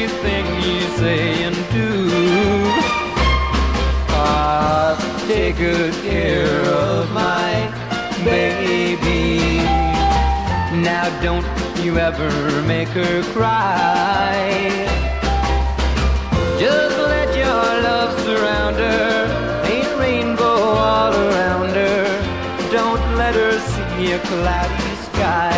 Everything you say and do. Ah, take good care of my baby. Now don't you ever make her cry. Just let your love surround her. Paint rainbow all around her. Don't let her see a cloudy sky.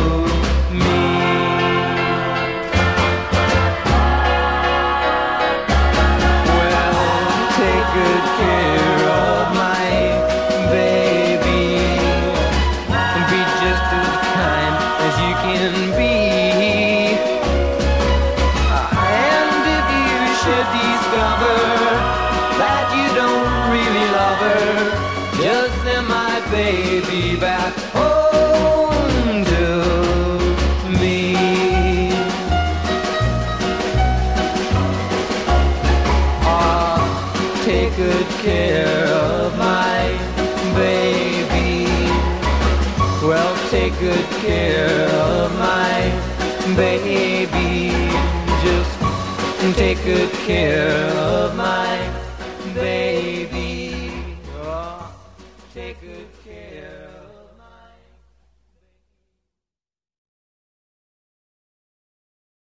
good care of my baby. Be just as kind as you can be. And if you should discover that you don't really love her, just send my baby back home good care of my baby. Well, take good care of my baby. Just take good care of my baby. Oh, take good